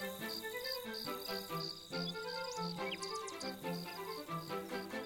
できた!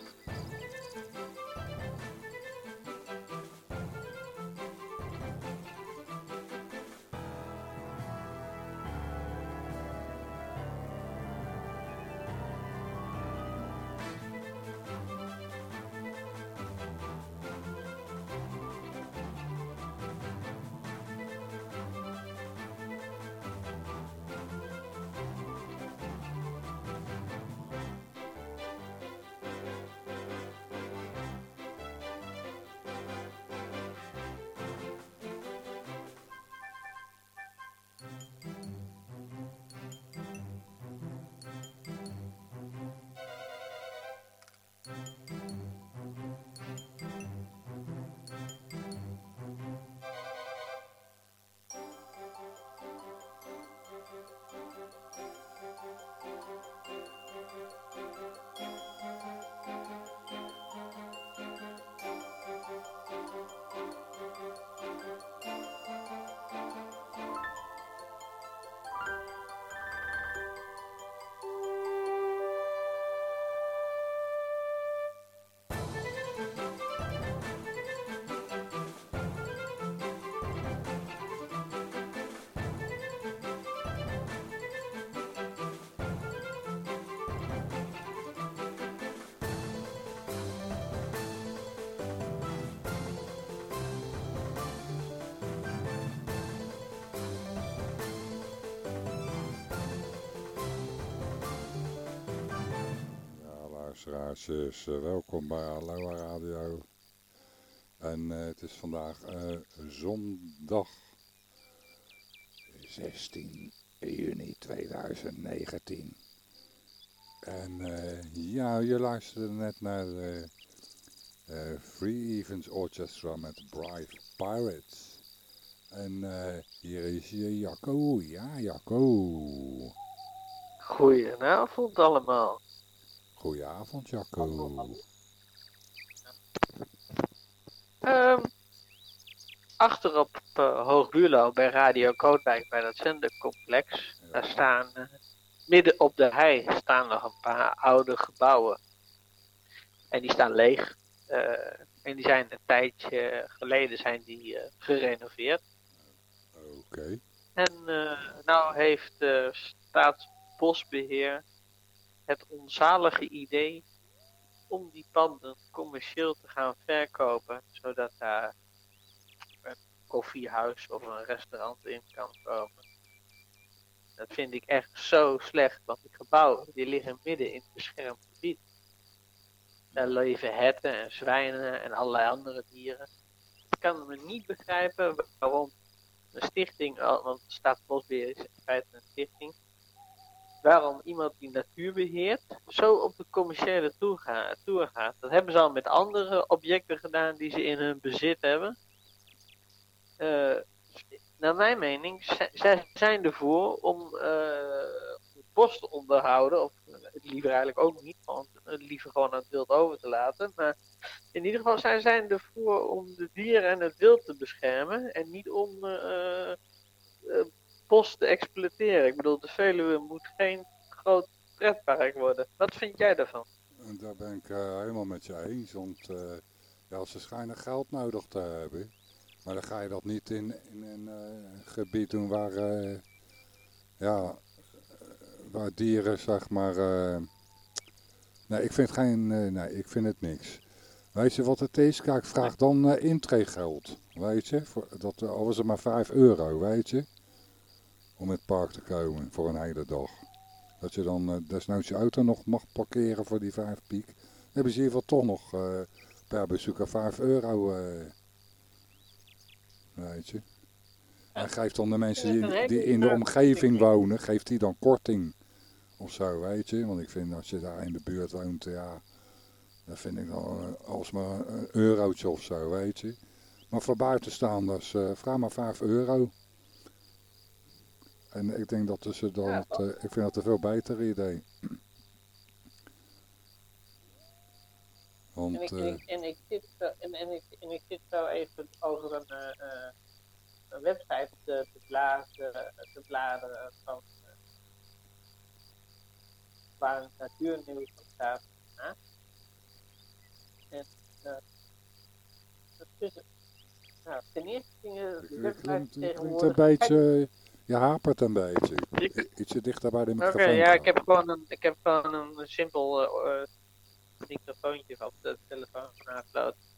Thank you. Uh, welkom bij Aloha Radio. En uh, het is vandaag uh, zondag 16 juni 2019. En ja, je luisterde net naar de Free Events Orchestra met Bright Pirates. En hier is je Jacco. Ja, Jacco. Goedenavond allemaal. Goedenavond, Jacco. Um, achter op uh, Hoogbuurlo bij Radio Kootwijk bij dat zendercomplex. Ja. Daar staan, uh, midden op de hei, staan nog een paar oude gebouwen. En die staan leeg. Uh, en die zijn een tijdje geleden zijn die gerenoveerd. Oké. Okay. En nou heeft Staatsbosbeheer het onzalige idee om die panden commercieel te gaan verkopen, zodat daar een koffiehuis of een restaurant in kan komen. Dat vind ik echt zo slecht, want die gebouwen die liggen midden in het beschermd gebied. Daar leven herten en zwijnen en allerlei andere dieren. Ik kan me niet begrijpen waarom een stichting, want Staatsbosbeheer is in feite een stichting, waarom iemand die natuur beheert zo op de commerciële tour gaat. Dat hebben ze al met andere objecten gedaan die ze in hun bezit hebben. Uh, naar mijn mening, zij zijn ervoor om uh, het bos te onderhouden, of het liever eigenlijk ook niet, want het liever gewoon aan het wild over te laten. Maar in ieder geval zijn zij ervoor om de dieren en het wild te beschermen en niet om bos te exploiteren. Ik bedoel, de Veluwe moet geen groot pretpark worden. Wat vind jij daarvan? Daar ben ik uh, helemaal met je eens, want uh, ja, ze schijnen geld nodig te hebben. Maar dan ga je dat niet in, in een uh, gebied doen waar, ja, waar dieren, zeg maar... nee, ik vind, geen, nee, ik vind het niks. Weet je wat het is? Kijk, vraag dan uh, intreegeld. Weet je, voor, dat, al was het maar 5 euro, weet je om in het park te komen voor een hele dag. Dat je dan uh, desnoods je auto nog mag parkeren voor die 5 piek. Dan hebben ze in ieder geval toch nog uh, per bezoeker 5 euro. Uh, weet je. En geeft dan de mensen die, die in de omgeving wonen, geeft die dan korting of zo, weet je. Want ik vind als je daar in de buurt woont, ja, dat vind ik dan alsmaar een eurotje of zo, weet je. Maar voor buitenstaanders, uh, vraag maar 5 euro. En ik denk dat ze dan, ja, uh, ik vind dat een veel beter idee. Want, en, ik, en, ik zit, en, en, ik, en ik zit zo even over een, uh, een website te, te, blazen, te bladeren van uh, waar een natuurnieuws op staat. En uh, dat is, nou, ten eerste dingen de website tegenwoordig... een beetje, je hapert een beetje. Ik, Ietsje dichter bij de microfoon. Oké, okay, ja, ik heb gewoon een, ik heb gewoon een simpel uh, microfoontje op de telefoon aangesloten.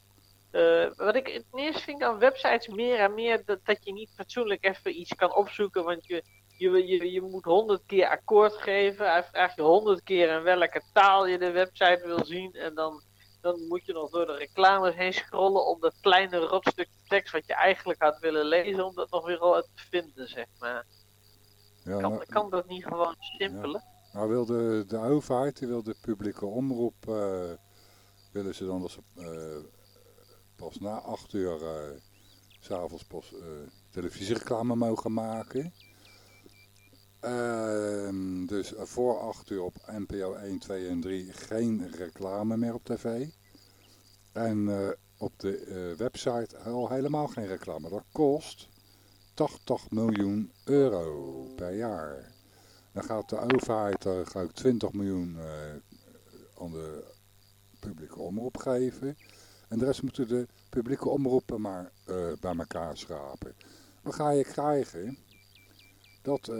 Uh, wat ik het eerst vind aan websites meer en meer dat, dat je niet fatsoenlijk even iets kan opzoeken, want je, je, je, je moet honderd keer akkoord geven. Hij vraagt je honderd keer in welke taal je de website wil zien en dan, dan moet je nog door de reclames heen scrollen om dat kleine rotstukje tekst wat je eigenlijk had willen lezen, om dat nog weer al te vinden, zeg maar. Ja, kan, nou, kan dat niet gewoon simpeler? Ja. Nou wil de, de overheid, die wil de publieke omroep, uh, willen ze dan dat ze uh, pas na acht uur uh, s'avonds pas televisiereclame mogen maken. Uh, dus voor acht uur op NPO 1, 2 en 3 geen reclame meer op tv. En op de website al helemaal geen reclame. Dat kost 80 miljoen euro per jaar. Dan gaat de overheid er gaat 20 miljoen aan de publieke omroep geven. En de rest moeten de publieke omroepen maar bij elkaar schrapen. Dan ga je krijgen dat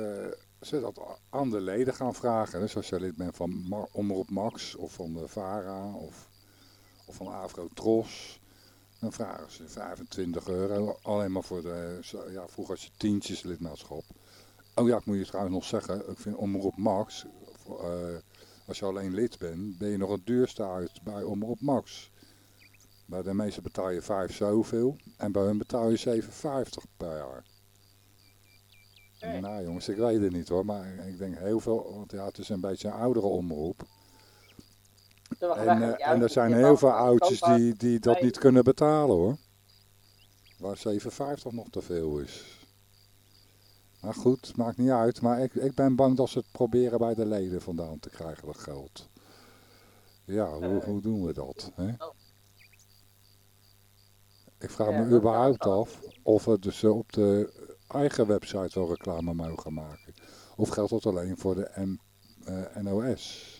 ze dat aan de leden gaan vragen. Dus als je lid bent van Omroep Max of van de VARA of, of van Afro Tros. Dan vragen ze 25 euro. Alleen maar voor de, ja vroeger als je tientjes lidmaatschap. Oh ja, ik moet je trouwens nog zeggen. Ik vind Omroep Max, uh, als je alleen lid bent, ben je nog het duurste uit bij Omroep Max. Bij de meeste betaal je 5 zoveel. En bij hun betaal je 7,50 per jaar. Nou jongens, ik weet het niet hoor. Maar ik denk heel veel. Want ja, het is een beetje een oudere omroep. En, uh, en er zijn heel veel oudjes die, die dat niet kunnen betalen hoor. Waar 7,50 nog te veel is. Maar goed, maakt niet uit. Maar ik, ik ben bang dat ze het proberen bij de leden vandaan te krijgen, dat geld. Ja, hoe, hoe doen we dat? Hè? Oh. Ik vraag me überhaupt af of we dus op de eigen website wel reclame mogen maken. Of geldt dat alleen voor de M, uh, NOS?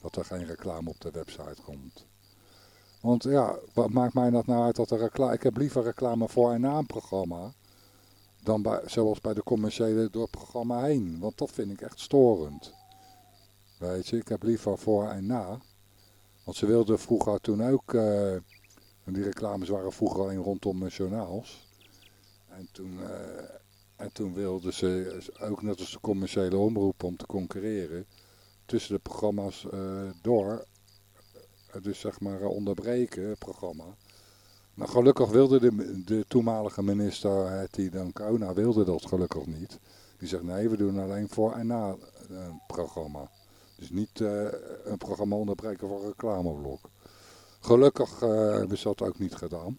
Dat er geen reclame op de website komt. Want ja, wat maakt mij dat nou uit dat er reclame... Ik heb liever reclame voor en na een programma... dan bij, zoals bij de commerciële door het programma heen. Want dat vind ik echt storend. Weet je, ik heb liever voor en na. Want ze wilden vroeger toen ook... Uh, die reclames waren vroeger alleen rondom journaals. En toen, uh, en toen wilden ze ook net als de commerciële omroep om te concurreren tussen de programma's uh, door. Uh, dus zeg maar onderbreken het programma. Maar gelukkig wilde de, de toenmalige minister Hetty Dancona wilde dat gelukkig niet. Die zegt nee, we doen alleen voor en na een programma. Dus niet een programma onderbreken voor een reclameblok. Gelukkig hebben ze dat ook niet gedaan.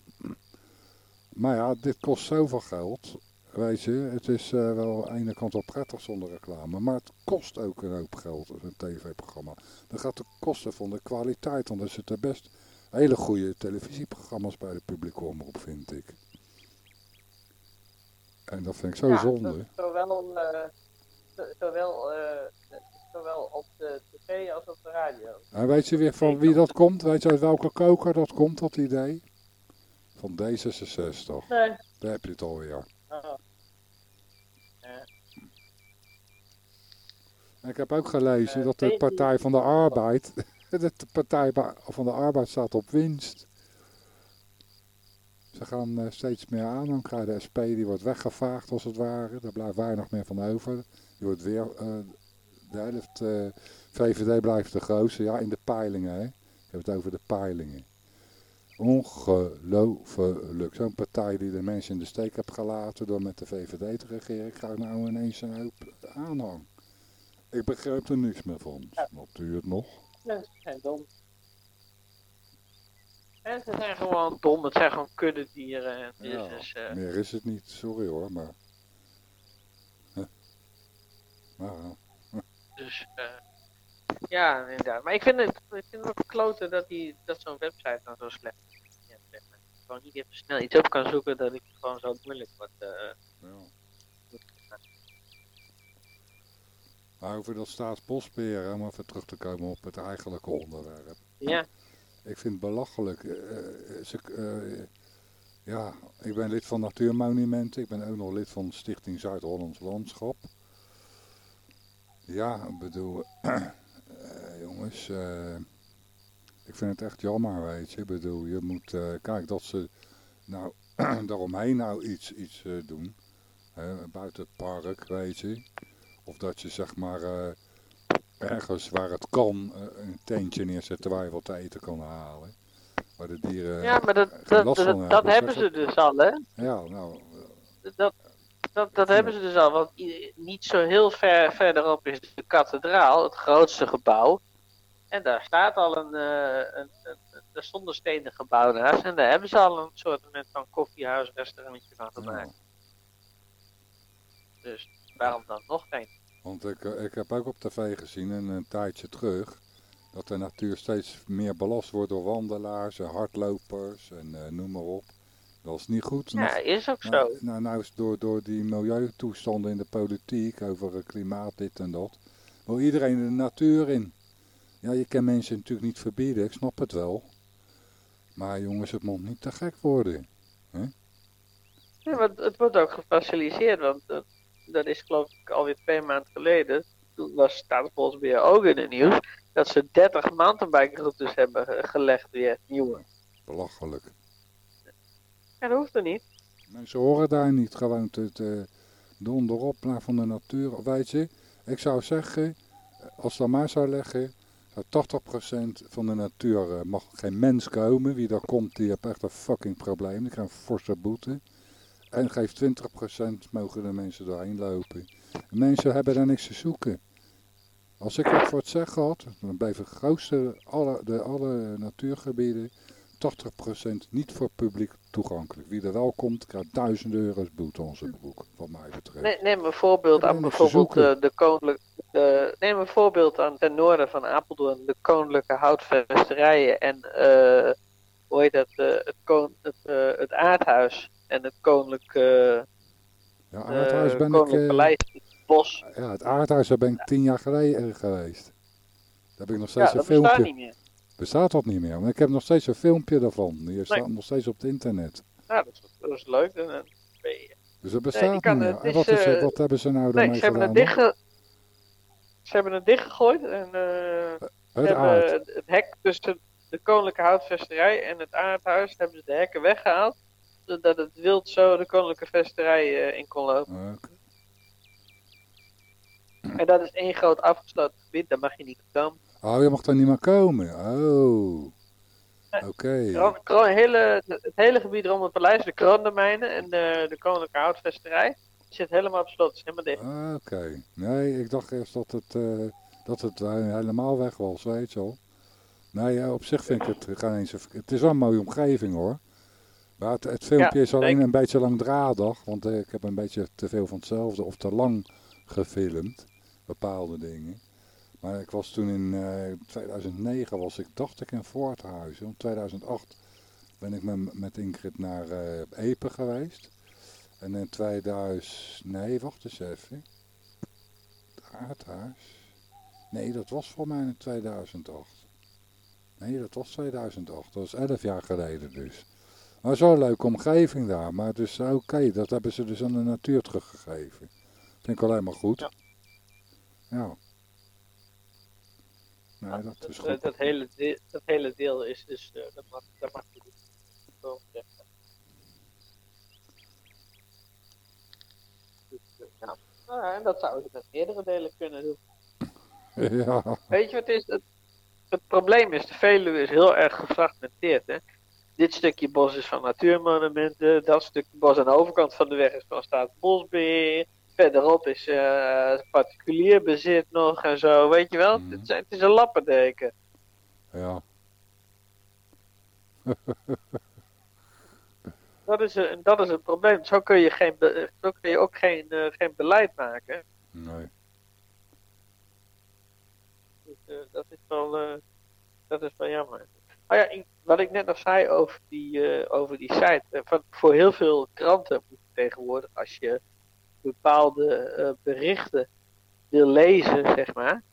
Maar ja, dit kost zoveel geld. Weet je, het is uh, wel aan de ene kant wel prettig zonder reclame. Maar het kost ook een hoop geld, een tv-programma. Dan gaat de kosten van de kwaliteit. Want er zitten best hele goede televisieprogramma's bij de publieke omroep, vind ik. En dat vind ik zo ja, zonde. Zowel, uh, zowel uh, zowel op de tv als op de radio. En weet je weer van wie dat komt? Weet je uit welke koker dat komt, dat idee? Van D66. Nee. Daar heb je het alweer. Oh. Ik heb ook gelezen uh, dat de Partij van de Arbeid, de Partij van de Arbeid staat op winst. Ze gaan uh, steeds meer aan, dan krijg je de SP, die wordt weggevaagd als het ware. Daar blijft weinig meer van over. Die wordt weer uh, de helft uh, VVD blijft de grootste. Ja, in de peilingen. Hè. Ik heb het over de peilingen. Ongelooflijk. Zo'n partij die de mensen in de steek heeft gelaten door met de VVD te regeren. Ik krijg nou ineens een hoop aanhang. Ik begrijp er niks meer van. Ja. Snapt u het nog? Mensen zijn dom. Mensen zijn gewoon dom. Het zijn gewoon kuddedieren. Ja, dus, uh... Meer is het niet. Sorry hoor, maar... Maar... Dus uh, ja, inderdaad. Maar ik vind het, ik vind het ook kloten dat, die, dat zo'n website dan zo slecht is. Ja, gewoon niet even snel iets op kan zoeken dat ik gewoon zo moeilijk wordt. Uh, Ja. Maar over dat staatsbosbeheer, om even terug te komen op het eigenlijke onderwerp. Ja, Ik vind het belachelijk. eh, eh, ze, eh, ja, ik ben lid van Natuurmonumenten. Ik ben ook nog lid van Stichting Zuid-Hollands Landschap. Ja, ik bedoel, jongens, ik vind het echt jammer, weet je. Ik bedoel, je moet, kijk, dat ze nou daaromheen nou iets, iets doen. Buiten het park, weet je. Of dat je zeg maar eh, ergens waar het kan eh, een tentje neerzetten waar je wat te eten kan halen. Waar de dieren ja maar dat, dat, hebben ze dus al, hè? Ja, nou, Dat, dat, dat hebben ze dus al, want niet zo heel ver verderop is de kathedraal, het grootste gebouw. En daar staat al een, eh een, een, een zonder stenen gebouw naast. En daar hebben ze al een soort van koffiehuis, restaurantje van gemaakt. ja. Dus waarom dan nog geen? Want ik, eh, ik heb ook op tv gezien een, een tijdje terug dat de natuur steeds meer belast wordt door wandelaars en hardlopers en eh, noem maar op. Dat is niet goed. Ja, is ook zo. Nou, nou, nou is door, door die milieutoestanden in de politiek over klimaat, dit en dat, wil iedereen de natuur in. Ja, je kan mensen natuurlijk niet verbieden, ik snap het wel. Maar jongens, het moet niet te gek worden. Ja, maar het wordt ook gefaciliteerd, want dat is geloof ik alweer twee maanden geleden. Toen was Staatsbosbeheer ook in het nieuws. Dat ze 30 mountainbikeroutes hebben ge- gelegd weer, nieuwe. Belachelijk. Ja, dat hoeft er niet. Mensen horen daar niet gewoon te, te donderop naar van de natuur. Weet je, ik zou zeggen, als dat maar zou leggen, dat 80% van de natuur eh, mag geen mens komen. Wie daar komt, die heeft echt een fucking probleem. Die krijgt een forse boete. En geef 20% mogen de mensen doorheen lopen. De mensen hebben daar niks te zoeken. Als ik het voor het zeggen had, dan het grootste, alle, de, alle natuurgebieden 80% niet voor publiek toegankelijk. Wie er wel komt, krijgt 1000 euro's boete onze broek, wat mij betreft. Ne- Neem een voorbeeld aan bijvoorbeeld zoeken. de, de koninklijke. de- neem een voorbeeld aan ten noorden van Apeldoorn, de koninklijke houtvesterijen en eh, hoe heet dat, eh, het, kon, het, eh, het aardhuis en het koninklijke, Ja, eh, aardhuis ben ik, koninklijke eh, paleis, het bos. ja, het aardhuis daar ben ik tien jaar geleden geweest. Daar heb ik nog Ja, steeds een bestaat filmpje. niet meer. Bestaat dat niet meer? Maar ik heb nog steeds een filmpje daarvan. Die staat Nee. nog steeds op het internet. Ja, dat is, dat is leuk. En, Dus dat bestaat kan niet meer. het En is, wat, is, eh, wat hebben ze nou Nee, daarmee ze hebben, het gedaan? dichtge... ze hebben het dichtgegooid en eh, Het hebben het, het hek tussen de koninklijke houtvesterij en het aardhuis hebben ze de hekken weggehaald. Zodat het wild zo de koninklijke vesterij eh, in kon lopen. En dat is één groot afgesloten gebied, daar mag je niet komen. Oh, je mag daar niet meer komen. Oh. Oké. Hele, het hele gebied rond het paleis, de kroondomeinen en de, de koninklijke houtvesterij, zit helemaal op slot. is helemaal dicht. Oké. Nee, ik dacht eerst dat het, eh, dat het eh, helemaal weg was, weet je wel. Nee, ja, op zich vind ik het geen eens... een- Het is wel een mooie omgeving hoor. Maar het, het filmpje Ja, is alleen een beetje langdradig. Want eh, ik heb een beetje te veel van hetzelfde of te lang gefilmd. Bepaalde dingen. Maar ik was toen in eh, 2009, was ik, dacht ik in Voorthuizen. In 2008 ben ik met, met Ingrid naar eh Epe geweest. En in 2000, nee wacht eens even. Het aardhuis. Nee, dat was voor mij in 2008. Nee, dat was 2008. Dat was 11 jaar geleden dus. Maar zo'n leuke omgeving daar. Maar dus oké, dat hebben ze dus aan de natuur teruggegeven. Vind ik alleen maar goed. Ja. Ja. Nee, dat is dat, goed. dat, hele, deel, dat hele deel is dus, eh, dat mag, dat mag je niet. Zo zeggen. Dus, eh, ja. Nou ja, en dat zouden ze met meerdere delen kunnen doen. Ja, Weet je wat het is? Het, het probleem is, de Veluwe is heel erg gefragmenteerd. Hè? Dit stukje bos is van natuurmonumenten, dat stukje bos aan de overkant van de weg is van Staatsbosbeheer. Verderop is eh, particulier bezit nog en zo, weet je wel? Mhm. Het, is, het is een lappendeken. ja. Dat is, een, dat is het probleem. Zo kun je, geen, zo kun je ook geen, eh, geen beleid maken. Nee. Dus, eh, dat, is wel, dat is wel jammer. Maar ja, wat ik net nog zei over die, eh, over die site. eh, van, voor heel veel kranten moet tegenwoordig als je bepaalde eh, berichten wil lezen, zeg maar.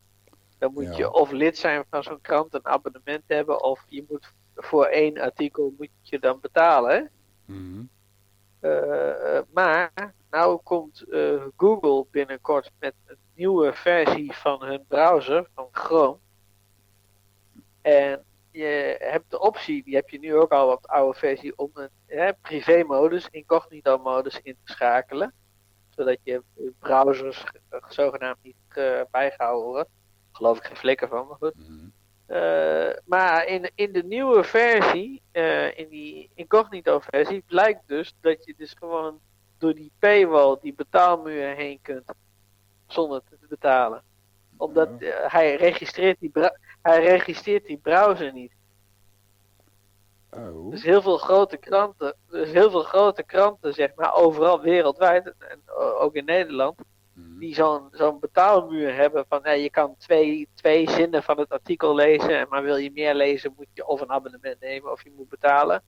Dan moet Ja. je of lid zijn van zo'n krant, een abonnement hebben, of je moet voor één artikel moet je dan betalen. Mhm. Maar nou komt Google binnenkort met een nieuwe versie van hun browser, van Chrome. En je hebt de optie, die heb je nu ook al op de oude versie, om een hè, privé-modus, incognito-modus in te schakelen. Zodat je browsers eh, zogenaamd niet eh, bijgehouden worden. Geloof ik geen flikker van, maar goed. Mhm. Eh, maar in, in de nieuwe versie, eh, in die incognito versie, blijkt dus dat je dus gewoon door die paywall, die betaalmuur heen kunt, zonder te betalen. Omdat hij, registreert die hij registreert die browser niet. Oh. Dus heel veel grote kranten, dus heel veel grote kranten, zeg maar, overal wereldwijd, en, en ook in Nederland, Mhm. die zo'n zo'n betaalmuur hebben van je kan twee, twee zinnen van het artikel lezen, en maar wil je meer lezen moet je of een abonnement nemen of je moet betalen.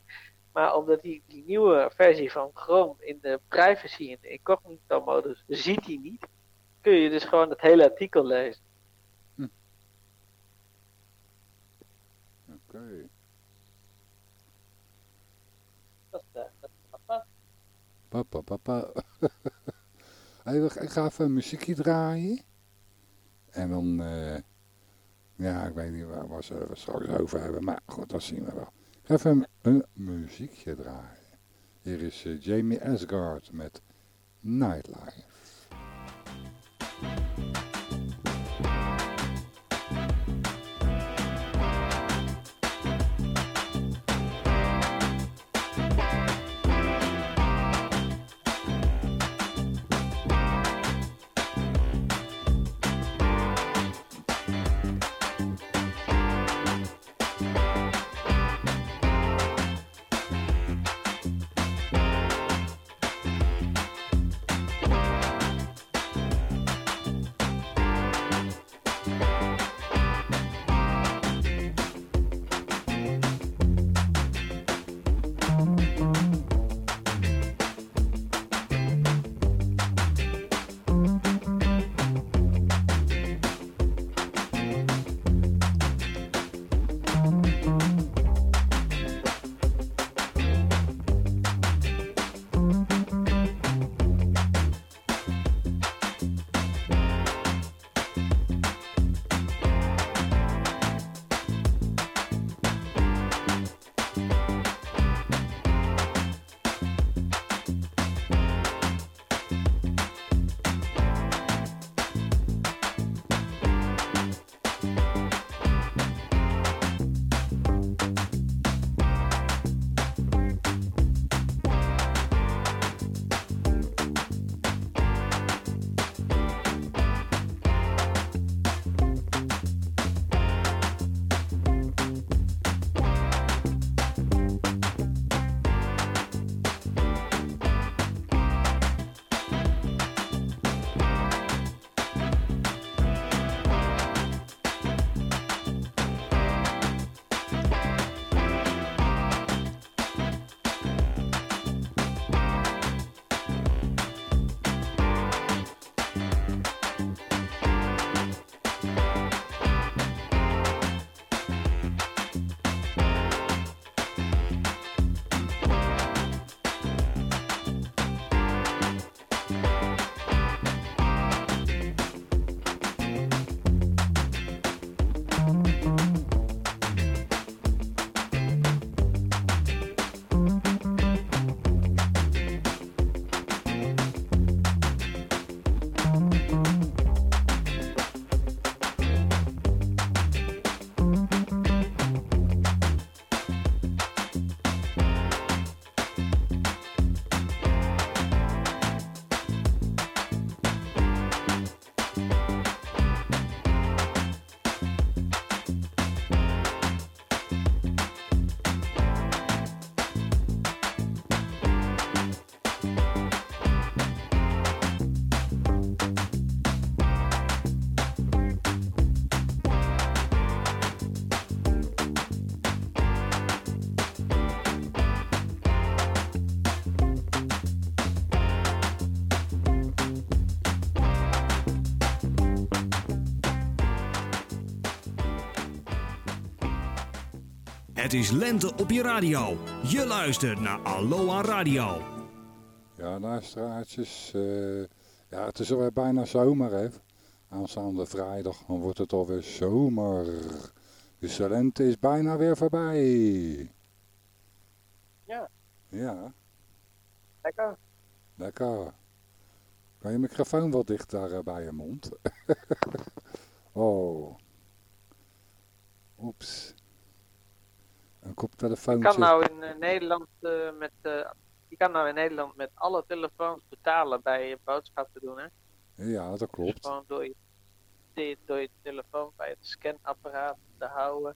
Maar omdat die, die nieuwe versie van Chrome in de privacy in de incognito modus ziet hij niet, kun je dus gewoon het hele artikel lezen. Dat, eh, dat apart. Papa, papa. hey, we- ik ga even een muziekje draaien. En dan, eh, ja, ik weet niet waar, waar ze het straks over hebben, maar goed, dat zien we wel. Ik ga even een, muziekje draaien. Hier is eh, Jamie Asgard met Nightlife. Is lente op je radio. Je luistert naar Aloha Radio. Ja, luisteraartjes. eh ja, het is alweer bijna zomer, hè. Aanstaande vrijdag, dan wordt het alweer zomer. Dus de lente is bijna weer voorbij. Ja. Ja, Lekker. lekker. Kan je microfoon wat dichter eh, bij je mond? oh. Oeps. Een Je kan nou in eh, Nederland eh, met eh, je kan nou in Nederland met alle telefoons betalen bij je boodschappen doen, hè? Ja, dat Dus klopt. gewoon door je, door je telefoon bij het scanapparaat te houden,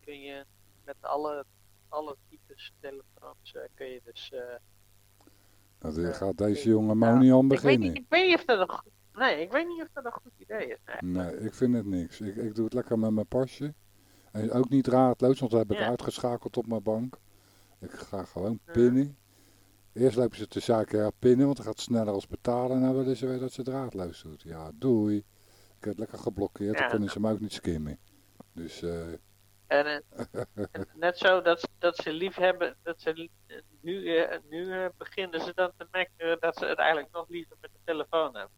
kun je met alle, alle types telefoons eh, kun je dus. Nou, eh, gaat deze kun je jonge betalen. man niet aan Ik weet beginnen. niet, ik weet niet of dat een goed, nee, ik weet niet of dat een goed idee is. Nee. Nee, ik vind het niks. Ik, ik doe het lekker met mijn pasje. En ook niet draadloos, want dat heb ik Ja. uitgeschakeld op mijn bank. Ik ga gewoon pinnen. Eerst lopen ze te zaken ja, pinnen, want dan gaat het sneller als betalen. En dan willen ze weer dat ze draadloos doet. Ja, doei. Ik heb het lekker geblokkeerd, Ja. dan kunnen ze me ook niet skimmen. Dus, eh, En, eh, en net zo dat, ze- dat ze lief hebben, dat ze nu, eh, nu eh, beginnen ze dan te merken dat ze het eigenlijk nog liever met de telefoon hebben.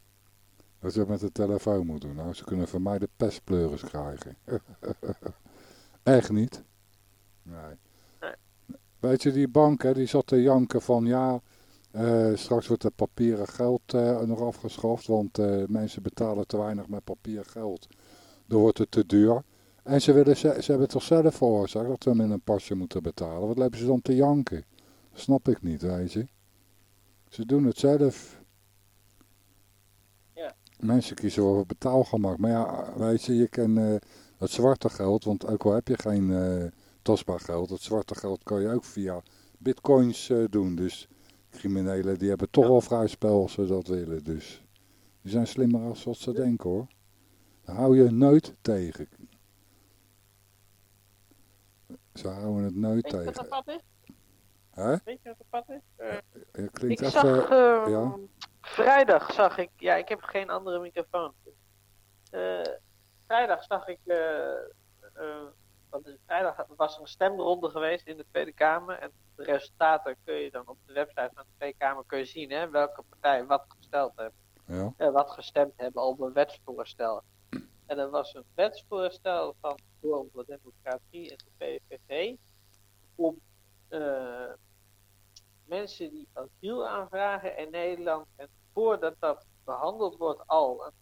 wat ze met de telefoon moeten doen. Nou, ze kunnen van mij de pestpleuris krijgen. Echt niet? Nee. Nee. Weet je, die bank, hè, die zat te janken van ja, eh, straks wordt het papieren geld eh, nog afgeschaft, want eh, mensen betalen te weinig met papier geld. Dan wordt het te duur. En ze, willen, ze, ze hebben het toch zelf veroorzaakt dat we met een pasje moeten betalen. Wat lopen ze dan te janken? Dat snap ik niet, weet je. Ze doen het zelf. Ja. Mensen kiezen voor betaalgemak. Maar ja, weet je, je kan eh, het zwarte geld, want ook al heb je geen eh, tastbaar geld, het zwarte geld kan je ook via bitcoins eh, doen. Dus criminelen die hebben toch Ja. wel vrij spel als ze dat willen. Dus die zijn slimmer als wat ze denken hoor. Daar hou je nooit tegen. Ze houden het nooit Weet je wat tegen. er pad is? Hè? Weet je wat er pad is? Eh, klinkt ik even... zag, eh, ja. vrijdag zag ik, ja, ik heb geen andere microfoon. Eh, vrijdag zag ik, eh, eh, want vrijdag was er een stemronde geweest in de Tweede Kamer. En de resultaten kun je dan op de website van de Tweede Kamer kun je zien, hè, welke partij wat gesteld heeft. Ja, eh, wat gestemd hebben op een wetsvoorstel. En er was een wetsvoorstel van Forum voor Democratie en de PVV om mensen die asiel aanvragen in Nederland en voordat dat behandeld wordt al een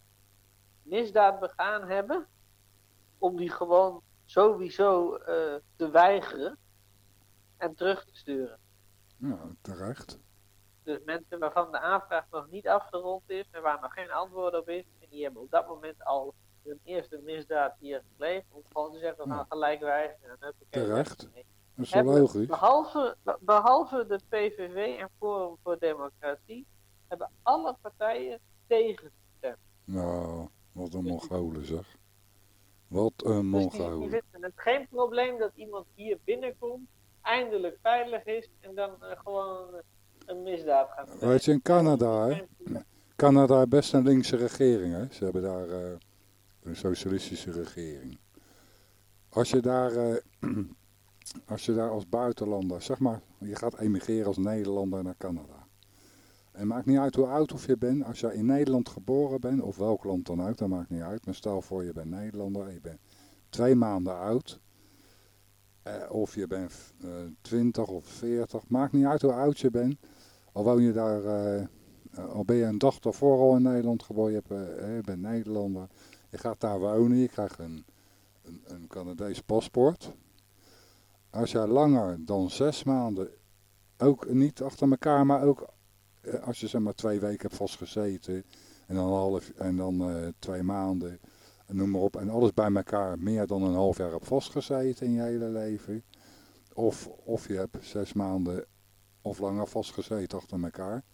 misdaad begaan hebben, om die gewoon sowieso eh, te weigeren en terug te sturen. ja terecht. Dus mensen waarvan de aanvraag nog niet afgerond is en waar nog geen antwoord op is, en die hebben op dat moment al hun eerste misdaad hier gepleegd, om gewoon te zeggen, we gaan Ja. gelijk weigeren. En Terecht. Dat is wel Hebben- logisch. Behalve, be- behalve de PVV en Forum voor Democratie, hebben alle partijen tegen. Nou, wat een Mongolen zeg. Wat een Dus die, die Mongolen. vinden het geen probleem dat iemand hier binnenkomt, eindelijk veilig is en dan eh, gewoon een misdaad gaat plegen. Weet je, in Canada, hè? Canada heeft best een linkse regering, hè. Ze hebben daar eh, een socialistische regering. Als je daar, eh, als je daar als buitenlander, zeg maar, je gaat emigreren als Nederlander naar Canada. En maakt niet uit hoe oud of je bent, als je in Nederland geboren bent, of welk land dan ook, dat maakt niet uit. Maar stel voor je bent Nederlander en je bent twee maanden oud. Eh, of je bent eh 20 of 40, maakt niet uit hoe oud je bent. Al woon je daar, eh, eh, al ben je een dag daarvoor al in Nederland geboren, eh, je bent Nederlander. Je gaat daar wonen, je krijgt een, een, een Canadees paspoort. Als jij langer dan zes maanden, ook niet achter elkaar, maar ook als je zeg maar twee weken hebt vastgezeten en dan, een half, en dan eh, twee maanden, en noem maar op, en alles bij elkaar meer dan een half jaar hebt vastgezeten in je hele leven. Of, of je hebt zes maanden of langer vastgezeten achter elkaar.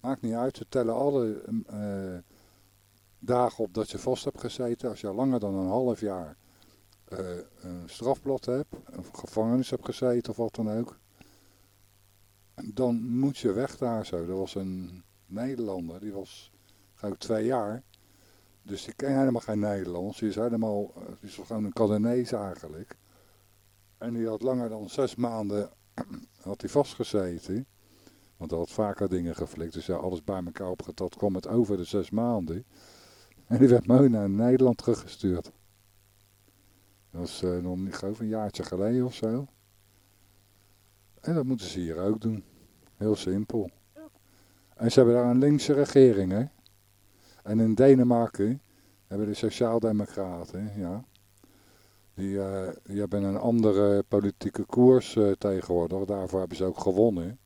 Maakt niet uit, ze tellen alle eh, dagen op dat je vast hebt gezeten. Als je langer dan een half jaar eh, een strafblad hebt, of gevangenis hebt gezeten of wat dan ook. Dan moet je weg daar zo. Er was een Nederlander, die was ik twee jaar. Dus die ken helemaal geen Nederlands. Die is helemaal, eh, die is gewoon een Canadees eigenlijk. En die had langer dan zes maanden had hij vastgezeten. Want hij had vaker dingen geflikt. Dus ja, alles bij elkaar opgeteld kwam het over de zes maanden. En die werd mooi naar Nederland teruggestuurd. Dat was uh, nog een jaartje geleden of zo. En dat moeten ze hier ook doen. Heel simpel. En ze hebben daar een linkse regering, hè. En in Denemarken hebben de Sociaaldemocraten, ja. Die, uh, die hebben een andere politieke koers uh, tegenwoordig. Daarvoor hebben ze ook gewonnen.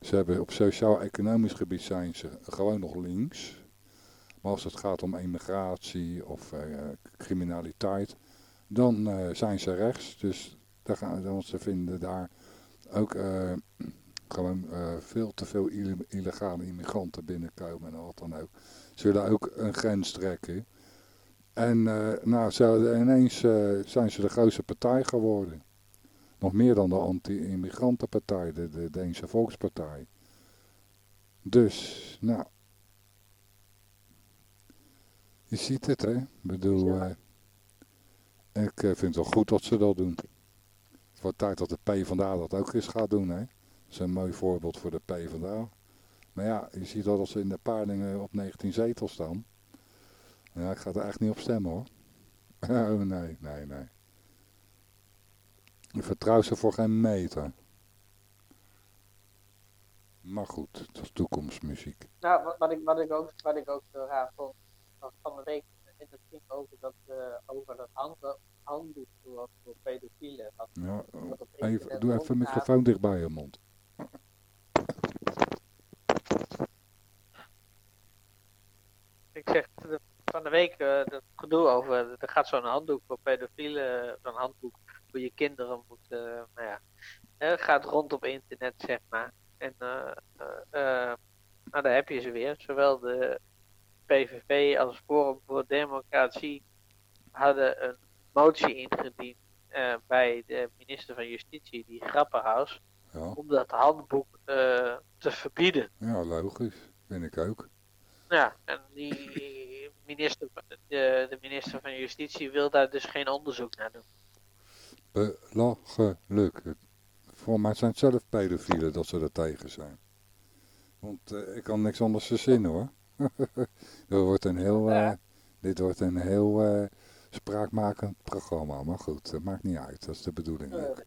Ze hebben op sociaal-economisch gebied zijn ze gewoon nog links. Maar als het gaat om immigratie of uh, criminaliteit, dan zijn ze rechts. Dus daar gaan, want ze vinden daar ook gewoon veel te veel illegale immigranten binnenkomen en wat dan ook. Ze willen ook een grens trekken. En uh, nou, ze, ineens zijn ze de grootste partij geworden. Nog meer dan de anti-immigrantenpartij, de, de Deense Volkspartij. Dus, nou. Je ziet het, hè. Ik bedoel, ik vind het wel goed dat ze dat doen. Wordt tijd dat de PvdA dat ook eens gaat doen, hè. Dat is een mooi voorbeeld voor de PvdA. Maar ja, je ziet dat als ze in de paardingen op 19 zetels staan. Ja, ik ga er echt niet op stemmen hoor. Oh nee, nee, nee. Ik vertrouw ze voor geen meter. Maar goed, het is toekomstmuziek. Nou, wat, wat, ik, wat, ik, ook, wat ik ook zo raar vond, van de week, in het ging over dat, uh, over dat handboek voor, voor pedofielen. Wat, ja, even, doe even een microfoon dicht bij je mond. Ik zeg, van de week uh, dat gedoe over, er gaat zo'n handboek voor pedofielen, zo'n handboek voor je kinderen moet, uh, nou ja, het gaat rond op internet, zeg maar. En uh, nou, daar heb je ze weer. Zowel de PVV als Forum voor Democratie hadden een motie ingediend bij de minister van Justitie, die Grapperhaus, ja. om dat handboek te verbieden. Ja, logisch. Vind ik ook. Ja, en die minister, de, de minister van Justitie wil daar dus geen onderzoek naar doen. Belachelijk. Voor mij zijn het zelf pedofielen dat ze er tegen zijn. Want uh, ik kan niks anders verzinnen hoor. dit wordt een heel, dit wordt een heel spraakmakend programma. Maar goed, dat maakt niet uit. Dat is de bedoeling ook.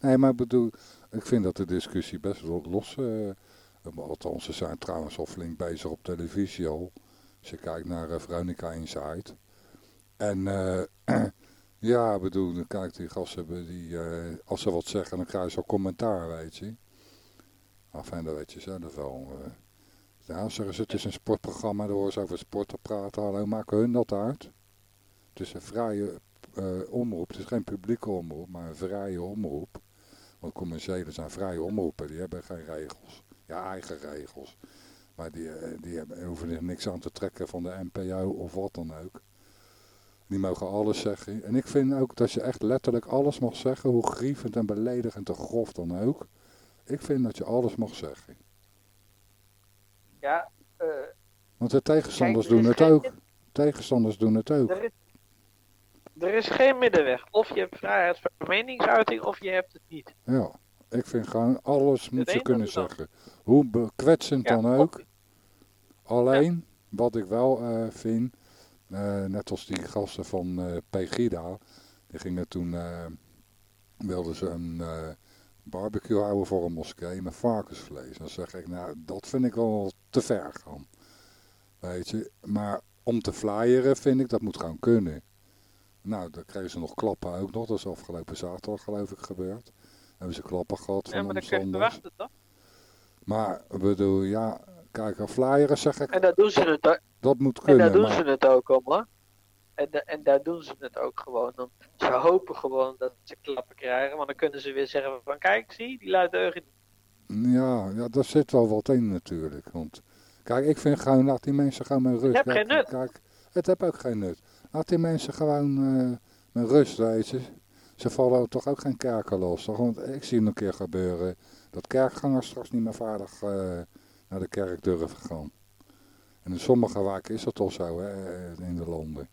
nee, maar ik bedoel, ik vind dat de discussie best wel los Althans, ze zijn trouwens al flink bezig op televisie al. Als je kijkt naar uh, Veronica Inside. En uh, ja, bedoel, dan kijkt die gasten, die, uh, als ze wat zeggen, dan krijgen ze al commentaar, weet je. Enfin, dat weet je zelf wel. Ja, zeggen ze, het is een sportprogramma, daar horen ze over sporten praten. Hallo, maken hun dat uit? Het is een vrije omroep, het is geen publieke omroep, maar een vrije omroep. Want commerciële zijn vrije omroepen, die hebben geen regels ja, eigen regels. Maar die, eh, die hebben, hoeven er niks aan te trekken van de NPO of wat dan ook. Die mogen alles zeggen. En ik vind ook dat je echt letterlijk alles mag zeggen, hoe grievend en beledigend en grof dan ook. Ik vind dat je alles mag zeggen. Ja, uh, Want de tegenstanders doen het ook. Tegenstanders doen het ook. Er is, er is geen middenweg. Of je hebt vrijheid van meningsuiting of je hebt het niet. Ja. Ik vind gewoon alles moet je kunnen zeggen. Hoe kwetsend dan ook. Alleen, wat ik wel uh, vind, uh, net als die gasten van uh, Pegida, die gingen toen, wilden ze een barbecue houden voor een moskee met varkensvlees. Dan zeg ik, nou, dat vind ik wel te ver gaan. Weet je, maar om te flyeren vind ik, dat moet gewoon kunnen. Nou, dan kregen ze nog klappen ook nog, dat is afgelopen zaterdag geloof ik gebeurd. Hebben ze klappen gehad van Ja, maar dan kun je verwachten toch? Maar, ik bedoel, ja, kijk, een flyer zeg ik... En daar doen ze het ook. Dat moet kunnen, En daar doen ze het ook om, hoor. En, en daar doen ze het ook gewoon om. Ze hopen gewoon dat ze klappen krijgen, want dan kunnen ze weer zeggen van, kijk, zie, die luidt deugen. Ja, ja, daar zit wel wat in natuurlijk, want... Kijk, ik vind gewoon, laat die mensen gewoon met rust. Het heeft geen nut. Kijk, het heeft ook geen nut. Laat die mensen gewoon uh, met rust, je. Ze vallen toch ook geen kerken los, toch? Want ik zie het een keer gebeuren dat kerkgangers straks niet meer vaardig uh, naar de kerk durven gaan. En in sommige wijken is dat toch zo, hè, in de landen.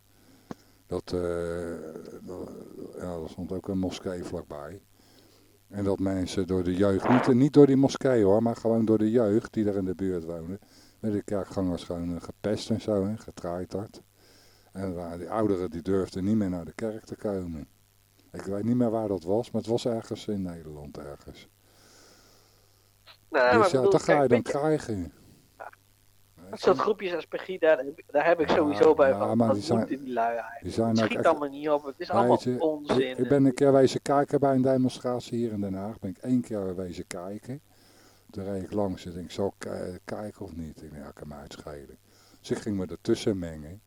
Dat, uh, dat, ja, er stond ook een moskee vlakbij. En dat mensen door de jeugd, niet, niet door die moskee hoor, maar gewoon door de jeugd die daar in de buurt wonen, met de kerkgangers gewoon gepest en zo, hè, getraaiterd. En die ouderen die durfden niet meer naar de kerk te komen. Ik weet niet meer waar dat was, maar het was ergens in Nederland ergens. Nou, dus ja, dat ga je dan krijgen. Dat soort groepjes als Pegida, daar heb ik sowieso bij ja, van. Maar die zijn, die lui die zijn het schiet allemaal niet op, het is allemaal je, onzin. Ik ben een keer wezen kijken bij een demonstratie hier in Den Haag. Ben ik één keer wezen kijken. Toen reed ik langs en denk, zal ik kijken of niet? Ik denk, ja, ik kan me uitschelen. Dus ik ging me ertussen mengen.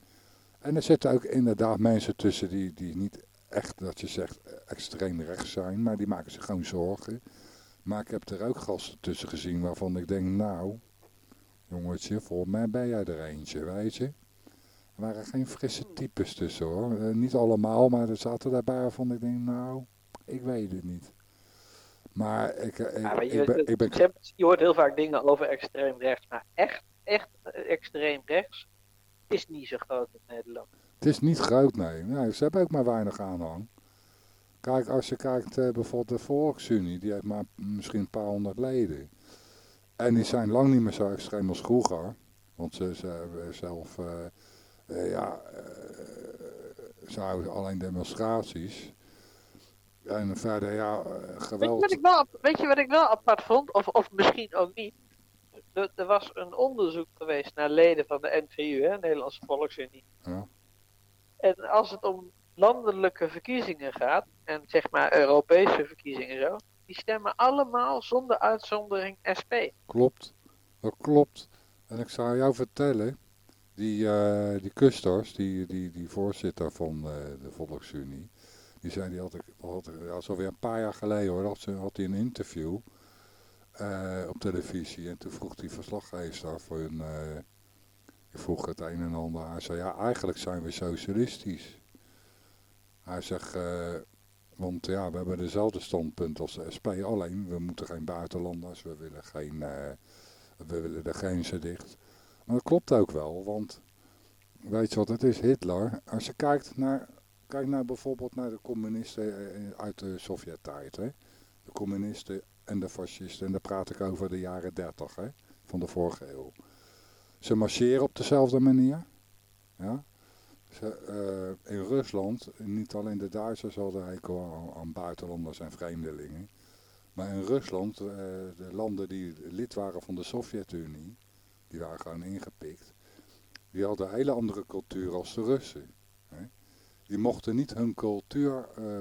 En er zitten ook inderdaad mensen tussen die, die niet echt, dat je zegt, extreem rechts zijn. Maar die maken zich gewoon zorgen. Maar ik heb er ook gasten tussen gezien waarvan ik denk, nou, jongetje, volgens mij ben jij er eentje, weet je. Er waren geen frisse types tussen hoor. Uh, niet allemaal, maar er zaten daarbij waarvan ik denk, nou, ik weet het niet. Maar ik, ik, ja, je, ik, ben, ik ben... Je hoort heel vaak dingen over extreem rechts, maar echt, echt extreem rechts is niet zo groot in Nederland. Het is niet groot, nee. nee ze hebben ook maar weinig aanhang. Kijk, als je kijkt bijvoorbeeld de Volksunie, die heeft maar misschien een paar honderd leden. En die zijn lang niet meer zo extreem als vroeger. Want ze, ze hebben zelf, uh, ja, ze houden alleen demonstraties. En verder, ja, geweld. Weet je, wat ik wel, weet je wat ik wel apart vond? Of, of misschien ook niet. Er, er was een onderzoek geweest naar leden van de NVU, hè, Nederlandse Volksunie. Ja. En als het om landelijke verkiezingen gaat, en zeg maar Europese verkiezingen zo, die stemmen allemaal zonder uitzondering SP. Klopt, dat klopt. En ik zou jou vertellen, die, uh, die Kusters, die, die, die voorzitter van uh, de Volksunie, die zei, die had ik, had, ja, zo weer een paar jaar geleden hoor, had, had hij een interview uh, op televisie. En toen vroeg die verslaggever voor een, vroeg het een en ander. Hij zei, ja eigenlijk zijn we socialistisch. Hij zegt, want ja, we hebben dezelfde standpunt als de SP, alleen we moeten geen buitenlanders, we willen, geen, uh, we willen de grenzen dicht. Maar dat klopt ook wel, want weet je wat het is, Hitler, als je kijkt naar, kijk naar bijvoorbeeld naar de communisten eh, uit de Sovjet-tijd, de communisten en de fascisten, en daar praat ik over de jaren 30 hè? van de vorige eeuw. Ze marcheren op dezelfde manier, ja, ze, uh, in Rusland, niet alleen de Duitsers hadden hekel aan, aan buitenlanders en vreemdelingen. Maar in Rusland, uh, de landen die lid waren van de Sovjet-Unie, die waren gewoon ingepikt. Die hadden een hele andere cultuur als de Russen. Hè. Die mochten niet hun cultuur uh,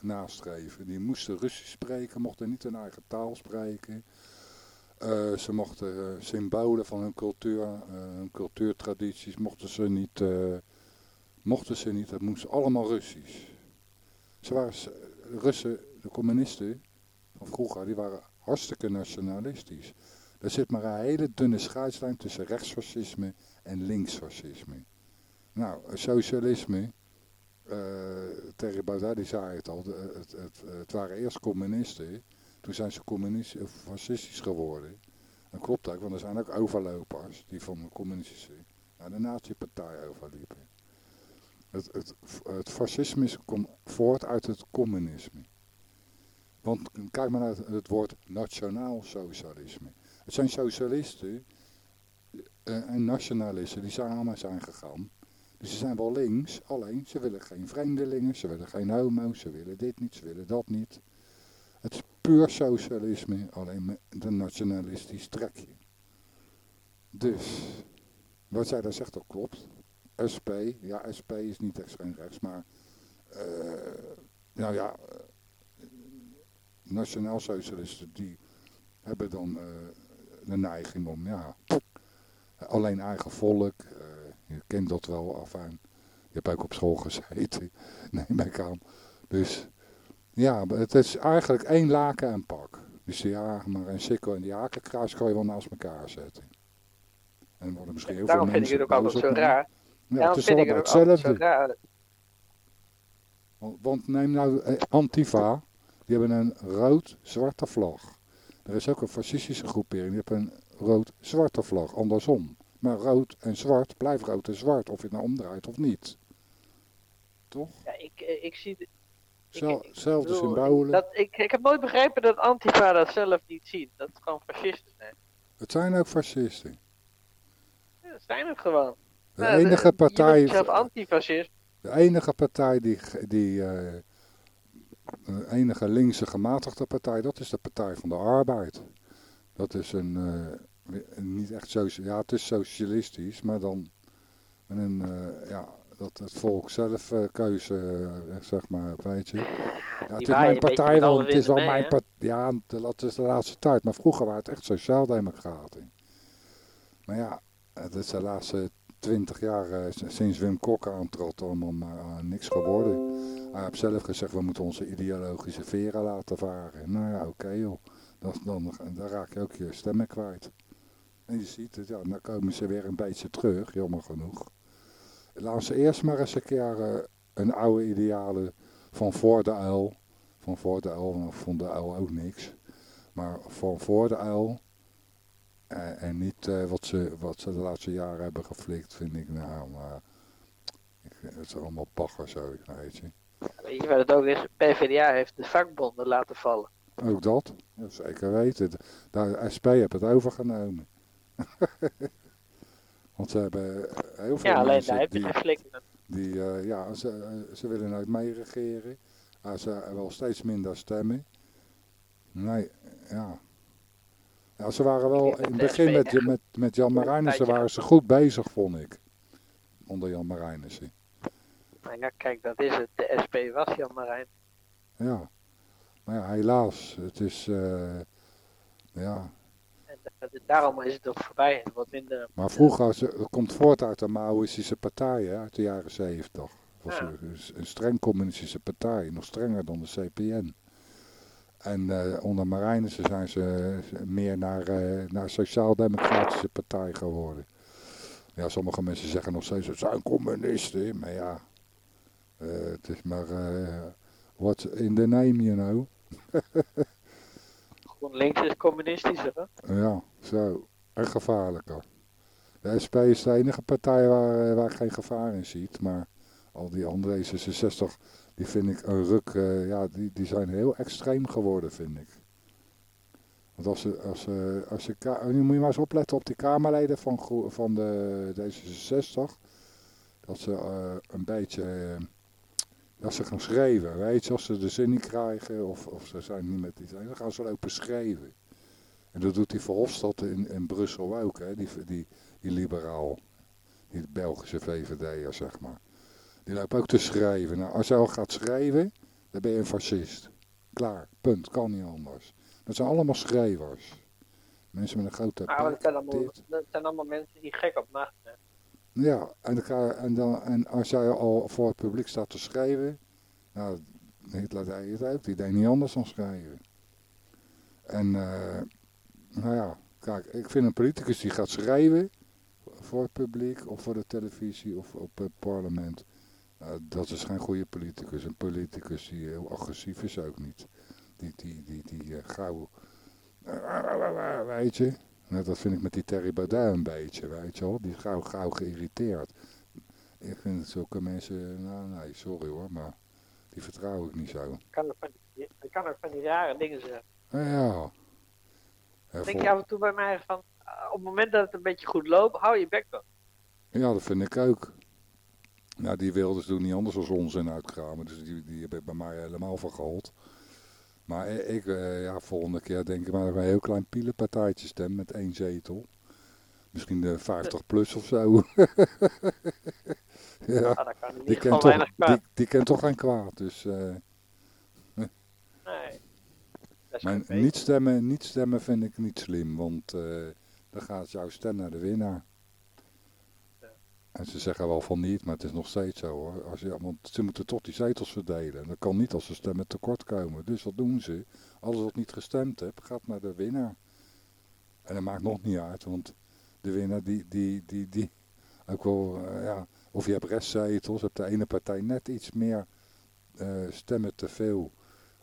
nastreven. Die moesten Russisch spreken, mochten niet hun eigen taal spreken. Uh, ze mochten uh, symbolen van hun cultuur, uh, hun cultuurtradities, mochten ze niet, mochten ze niet, dat moest allemaal Russisch. Ze waren, Russen, de communisten van vroeger, die waren hartstikke nationalistisch. Er zit maar een hele dunne scheidslijn tussen rechtsfascisme en linksfascisme. Nou, socialisme, Terry Baudet die zei het al, het, het, het, het waren eerst communisten toen zijn ze communistisch, of fascistisch geworden. Dat klopt ook, want er zijn ook overlopers die van de communistische naar de nazi-partij overliepen. Het, het, het fascisme komt voort uit het communisme. Want kijk maar naar het, woord nationaal socialisme. Het zijn socialisten uh, en nationalisten die samen zijn gegaan. Dus ze zijn wel links, alleen ze willen geen vreemdelingen, ze willen geen homo's, ze willen dit niet, ze willen dat niet. Het puur socialisme, alleen met een nationalistisch trekje. Dus, wat zij daar zegt, dat klopt. SP, ja, SP is niet extreem rechts, maar, uh, nou ja, uh, nationaal socialisten, die hebben dan uh, de neiging om, ja, alleen eigen volk, je kent dat wel af aan, je hebt ook op school gezeten, neem ik aan. Dus ja, het is eigenlijk één laken en pak. Dus ja, maar een sikkel en die hakenkruis kan je wel naast elkaar zetten. En dan worden misschien heel Daarom veel vind ik het ook altijd zo raar. Ja, het is allemaal hetzelfde. Want, want neem nou eh, Antifa, die hebben een rood-zwarte vlag. Er is ook een fascistische groepering, die hebben een rood-zwarte vlag, andersom. Maar rood en zwart blijft rood en zwart, of je het nou omdraait of niet. toch? Ja, ik, eh, ik zie... de- Zelfde symbolen. Dat, ik, ik heb nooit begrepen dat Antifa dat zelf niet ziet. Dat het gewoon fascisten zijn. Het zijn ook fascisten. Ja, dat zijn het gewoon. De Nou, enige Je partij, zelf antifascist. de enige partij die, die eh, de enige linkse gematigde partij, dat is de Partij van de Arbeid. Dat is een, eh, niet echt zo, ja het is socialistisch, maar dan met een, eh, ja, dat het volk zelf eh, keuze, eh, zeg maar, weet je. Ja, het Die is mijn partij, want het is wel mee, mijn partij. Ja, dat is de laatste tijd. Maar vroeger waren het echt sociaaldemocraten. Maar ja, het is de laatste twintig jaar, eh, sinds Wim Kok aantrad, allemaal maar niks geworden. Hij heeft zelf gezegd, we moeten onze ideologische veren laten varen. Nou ja, oké joh. Dat, dan, dan raak je ook je stemmen kwijt. En je ziet het, ja, dan komen ze weer een beetje terug, jammer genoeg. Laten ze eerst maar eens een keer eh, een oude idealen van voor de uil. Van voor de uil, vond de uil ook niks. Maar van voor de uil. eh, en niet eh, wat, ze, wat ze de laatste jaren hebben geflikt, vind ik nou. Maar ik, het is allemaal bagger zo, weet je. Weet je wat het ook is? PvdA heeft de vakbonden laten vallen. Ook dat, ja, zeker weten. De SP heeft het overgenomen. Want ze hebben eh, heel veel Ja, alleen mensen daar heb je die, die eh, ja, ze, eh, ze willen nooit meeregeren. Maar ze hebben wel steeds minder stemmen. Nee, ja. ja ze waren wel, in het begin met, met, met Jan Marijnissen waren ze goed bezig, vond ik. Onder Jan Marijnissen. Maar ja, kijk, dat is het. De SP was Jan Marijn. Ja. Maar ja, helaas. Het is, eh, ja. En da- daarom is het ook voorbij. Wat minder. Maar vroeger, ze- het komt voort uit de Maoïstische partij, hè, uit de jaren zeventig. Was Ja. een, streng communistische partij, nog strenger dan de CPN. En eh, onder Marijnissen zijn ze meer naar, eh naar sociaal-democratische partij geworden. Ja, sommige mensen zeggen nog steeds, het zijn communisten, maar ja, eh, het is maar eh what's in the name, you know. GroenLinks is communistisch, hè? Ja, zo. Echt gevaarlijker. De SP is de enige partij waar, eh, waar geen gevaar in ziet. Maar al die andere D66, die vind ik een ruk, eh, ja, die, die zijn heel extreem geworden, vind ik. Want als ze, als ze, als je, ka- nu moet je maar eens opletten op die Kamerleden van, van de D66. Dat ze eh, een beetje, dat ze gaan schreeuwen, weet je, als ze de zin niet krijgen of, of ze zijn niet met iets, dan gaan ze lopen schreeuwen. En dat doet die Verhofstadt in, in Brussel ook, hè? Die, die, die liberaal. Die Belgische VVD'er, zeg maar. Die loopt ook te schrijven. Nou, als je al gaat schrijven, dan ben je een fascist. Klaar, punt, kan niet anders. Dat zijn allemaal schrijvers. Mensen met een grote dat bek, zijn, allemaal, dit. dat zijn allemaal mensen die gek op macht zijn. Ja, en, en, dan, en als jij al voor het publiek staat te schrijven, nou, Hitler deed het ook, die deed niet anders dan schrijven. En, eh, nou ja, kijk, ik vind een politicus die gaat schrijven voor het publiek of voor de televisie of op het parlement, nou, dat is geen goede politicus. Een politicus die heel agressief is ook niet. Die, die, die, die eh, gauw, weet je, nou, dat vind ik met die Terry Baudet een beetje, weet je wel. Die is gauw, gauw geïrriteerd. Ik vind zulke mensen, nou nee, sorry hoor, maar die vertrouw ik niet zo. Kan ook van die, dat kan ook van die rare dingen zeggen. Ja. Denk vol- je af en toe bij mij van, ah, op het moment dat het een beetje goed loopt, hou je bek dan. ja, dat vind ik ook. Nou, die Wilders doen niet anders dan onzin uitkramen, dus die, die heb ik bij mij helemaal vergehold. Maar ik, eh, ja, volgende keer denk ik maar een heel klein pielenpartijtje stem met één zetel. Misschien de 50 plus of zo. ja, dat kan die kent, toch, die, die kent toch geen kwaad, dus... eh, Nee. Maar niet stemmen, niet stemmen vind ik niet slim, want eh, dan gaat jouw stem naar de winnaar. En ze zeggen wel van niet, maar het is nog steeds zo hoor. Als je, want ze moeten toch die zetels verdelen. En dat kan niet als ze stemmen tekort komen. Dus wat doen ze? Alles wat niet gestemd hebt, gaat naar de winnaar. En dat maakt nog niet uit, want de winnaar die, die, die, die ook wel, eh, ja, of je hebt restzetels, hebt de ene partij net iets meer eh, stemmen te veel.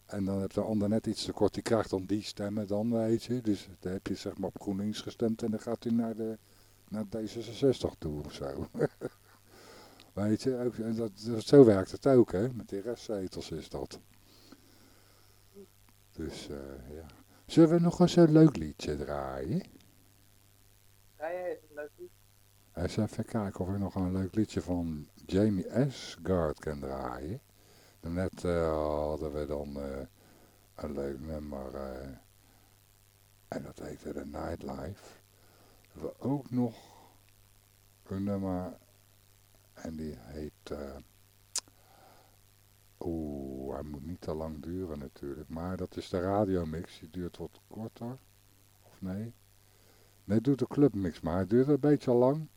En dan heb de ander net iets tekort, die krijgt dan die stemmen dan, weet je. Dus dan heb je zeg maar op GroenLinks gestemd en dan gaat hij naar, de, naar D66 toe of zo. Weet je, ook, dat, dat, zo werkt het ook, hè. Met die restzetels is dat. Dus, uh, ja. Zullen we nog eens een leuk liedje draaien? Ja, ja, een leuk liedje. Eens even kijken of ik nog een leuk liedje van Jamie Asgard kan draaien. Net uh, hadden we dan uh, een leuk nummer. En dat heette The Nightlife. We ook nog een nummer. En die heet... Oeh, hij moet niet te lang duren natuurlijk. Maar dat is de radiomix. Die duurt wat korter. Of nee? Nee, doet de clubmix maar. Het duurt een beetje lang.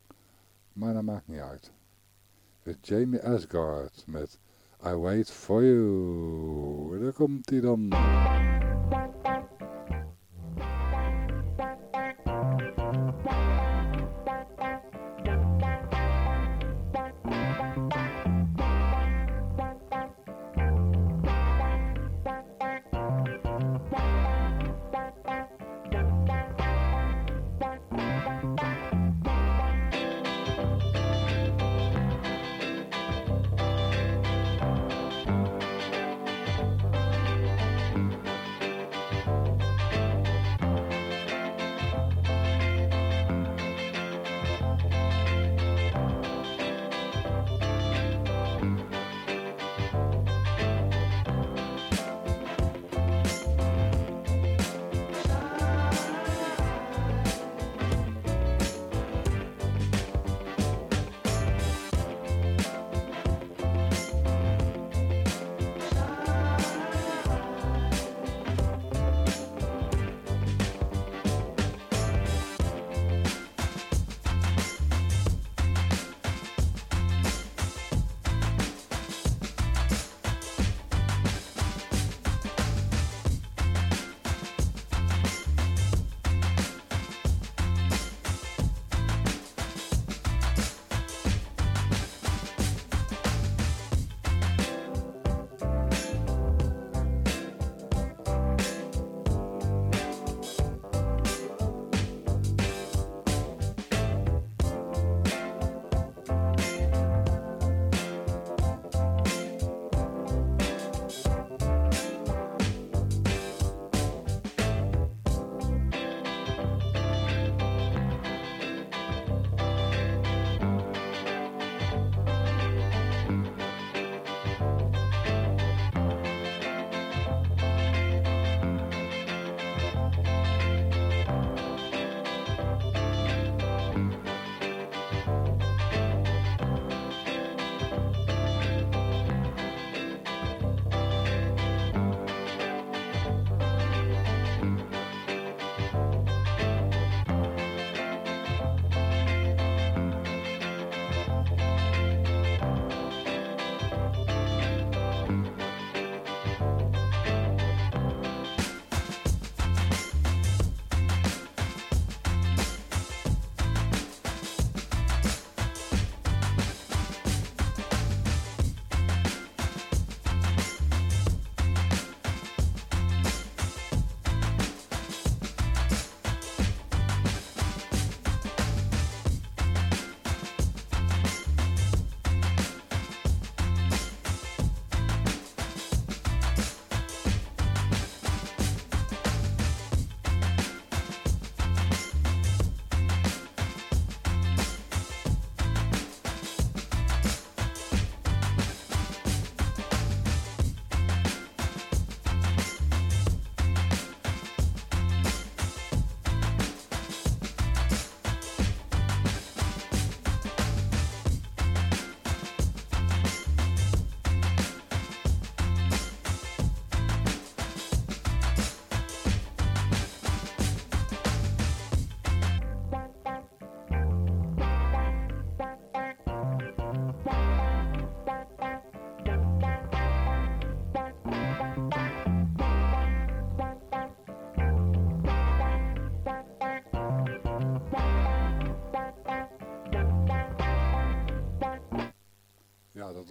Maar dat maakt niet uit. Met Jamie Asgard met I Wait For You. Daar komt hij dan.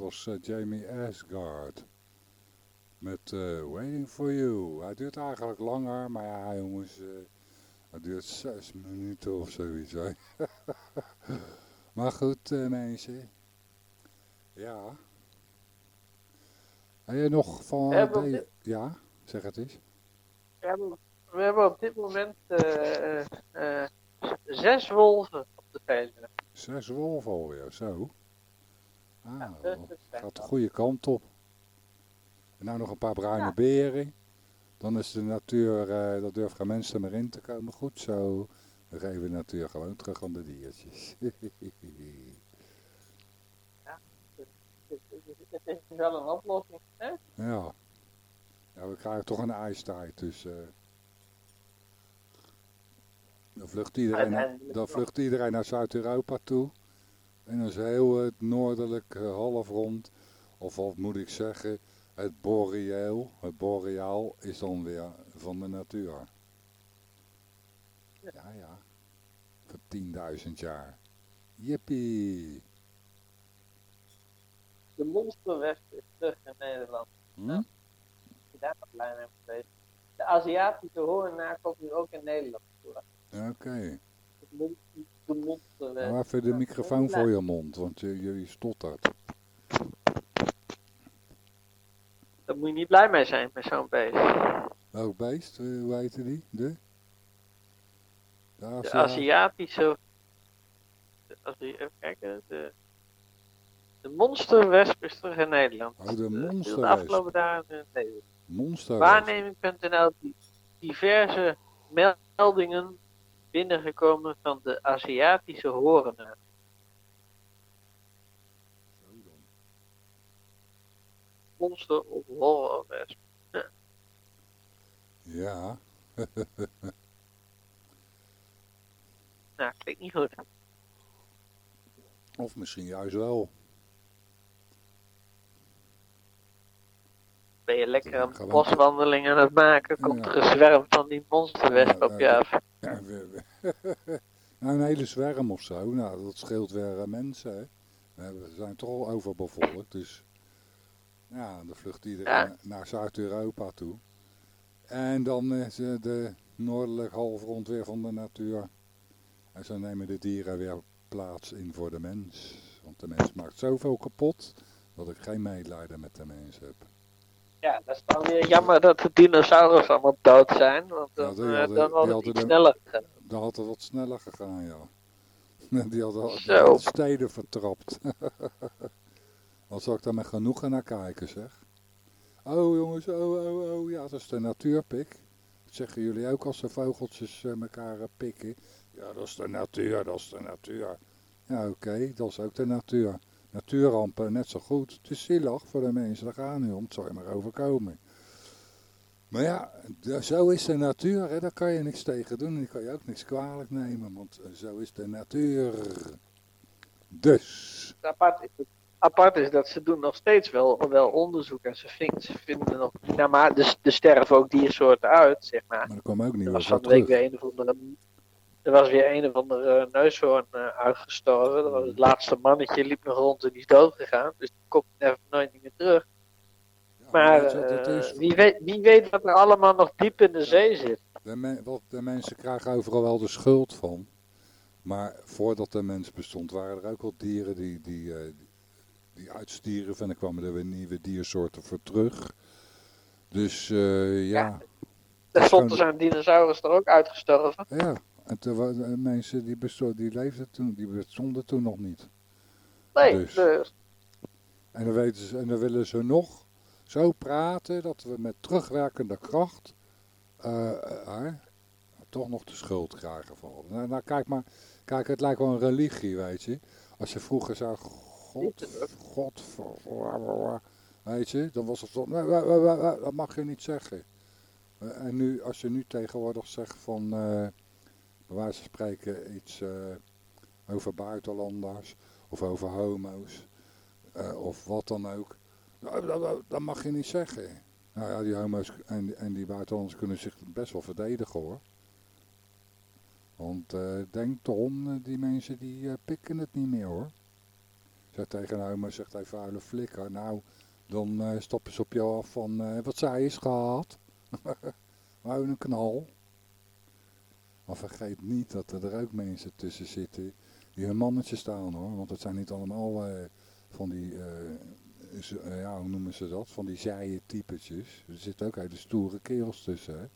Was uh, Jamie Asgard. Met uh, Waiting for You. Hij duurt eigenlijk langer, maar ja jongens, uh, het duurt zes minuten of zoiets. maar goed mensen, Ja. Heb je nog van... De- Ja, zeg het eens. We hebben, op dit moment eh, eh, eh, zes wolven op de Veluwe. Zes wolven alweer, zo. Ah, Ja, zijn gaat de goede kant op. En nou nog een paar bruine Ja. beren. Dan is de natuur, eh dat durft geen mensen meer in te komen. Goed zo. We geven de natuur gewoon terug aan de diertjes. Het, het- het is wel een oplossing. Hè? ja. ja, we krijgen toch een ijstijd. Dus eh, dan, vlucht iedereen, dan vlucht iedereen naar Zuid-Europa toe. En dan is heel het noordelijke halfrond, of wat moet ik zeggen, het boreaal, het boreaal is dan weer van de natuur. Ja, ja. Voor 10.000 jaar. Jippie. De monsterwesp is terug in Nederland. Hm? Ja. Als je daar blij mee. De Aziatische hoornaar komt nu ook in Nederland voor. Oké. De, mon- de monsterwesp. Nou, even de microfoon voor je mond, want je, je, stottert. Daar moet je niet blij mee zijn met zo'n beest. Welk beest, eh, hoe heette die? De? De, De Aziat- Aziatische. de Azi- even kijken. De, de monsterwesp is terug in Nederland. Oh, de Eh, monsterwesp. De afgelopen dagen in Nederland. Waarneming.nl die diverse meldingen binnengekomen van de Aziatische horenaar. Monster of horrorwesp. Ja, Nou, klinkt niet goed. of misschien juist wel. Ben je lekker een Gewoon- boswandeling aan het maken, komt er een zwerm van die monsterwesp op je af. Nou, een hele zwerm of zo. Nou, dat scheelt weer eh, mensen. Hè. We zijn toch al overbevolkt. Dus ja, dan vlucht iedereen Ja. naar Zuid-Europa toe. En dan is eh, de noordelijk halfrond weer van de natuur. En zo nemen de dieren weer plaats in voor de mens. Want de mens maakt zoveel kapot dat ik geen medelijden met de mens heb. Ja, dat is dan weer jammer dat de dinosaurus allemaal dood zijn, want dan, eh, hadden- dan die het iets sneller gegaan. Dan had het wat sneller gegaan, ja. Die hadden al- steden vertrapt. Dan zal ik daar met genoegen naar kijken, zeg. Oh jongens, oh, oh, oh, ja, dat is de natuurpik. Dat zeggen jullie ook als de vogeltjes eh, elkaar eh, pikken. Ja, dat is de natuur, dat is de natuur. Ja, oké, dat is ook de natuur. Natuurrampen, net zo goed. Het is zielig voor de mensen, daar gaan nu om. Het zal je maar overkomen. Maar ja, zo is de natuur, hè. daar kan je niks tegen doen. En die kan je ook niks kwalijk nemen, want eh, zo is de natuur. Dus, apart is, het- apart is dat ze doen nog steeds wel, wel onderzoek en ze, vind- ze vinden nog, nou maar er, er sterven ook diersoorten uit, zeg maar. maar er kwam ook niet wat van de week weer een of andere, er was weer een of andere neushoorn eh, uitgestorven. Dat was het laatste mannetje, liep nog rond en die is dood gegaan. Dus die komt even nooit meer terug. Ja, Maar eh, is- wie, weet, wie weet wat er allemaal nog diep in de zee zit. de, me- de mensen krijgen overal wel de schuld van. Maar voordat de mens bestond waren er ook wel dieren die, die, eh, die uitstierven. En er kwamen er weer nieuwe diersoorten voor terug. Dus eh, ja, Daar stond er zijn dinosaurus er ook uitgestorven. ja. En toen waren er mensen die, die leefden toen, die bestonden toen nog niet. Nee, Dus. dus. En dan, weten ze, en dan willen ze nog zo praten dat we met terugwerkende kracht eh, eh, eh, toch nog de schuld krijgen. Van. Nou, nou, kijk maar, kijk, het lijkt wel een religie, weet je. Als je vroeger zei, God, God, weet je, dan was het nee, dat mag je niet zeggen. Eh, En nu, als je nu tegenwoordig zegt van, eh wijze van spreken iets eh, over buitenlanders of over homo's, eh, of wat dan ook. Nou, dat, mag je niet zeggen. Nou ja, die homo's en, en die buitenlanders kunnen zich best wel verdedigen hoor. Want eh, denk erom, die mensen die pikken het niet meer hoor. Zeg tegen een homo, zegt hij vuile flikker. Nou, dan stoppen ze op jou af van, wat zij is gehad. Wou een knal. Maar vergeet niet dat er ook mensen tussen zitten die hun mannetje staan hoor. Want het zijn niet allemaal eh, van die, uh, ja, hoe noemen ze dat? Van die zijen typetjes. Er zitten ook hele stoere kerels tussen, hè?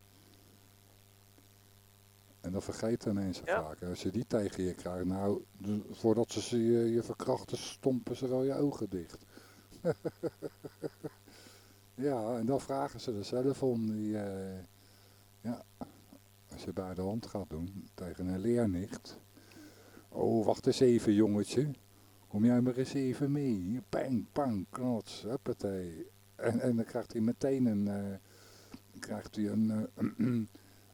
En dat vergeten mensen Ja. vaak. En als je die tegen je krijgt, nou, voordat ze ze je, je verkrachten, stompen ze wel je ogen dicht. ja, en dan vragen ze er zelf om. Die, ja, als je bij de hand gaat doen tegen een leernicht. Oh, wacht eens even, jongetje. Kom jij maar eens even mee. Pang, pang, knots, huppatee. En, en dan krijgt hij meteen een, eh, krijgt hij een, eh,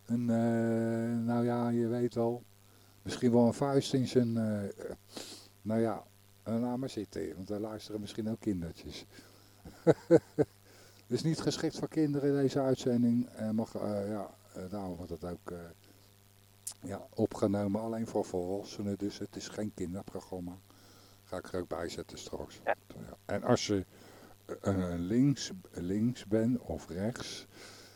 een eh, nou ja, je weet wel, misschien wel een vuist in zijn, nou ja, laat maar zitten, want daar luisteren misschien ook kindertjes. Is niet geschikt voor kinderen deze uitzending. En mag, ja, daarom wordt het ook eh, ja, opgenomen alleen voor volwassenen. Dus het is geen kinderprogramma. Ga ik er ook bij zetten straks. Ja. En als je eh, eh, links, links bent of rechts.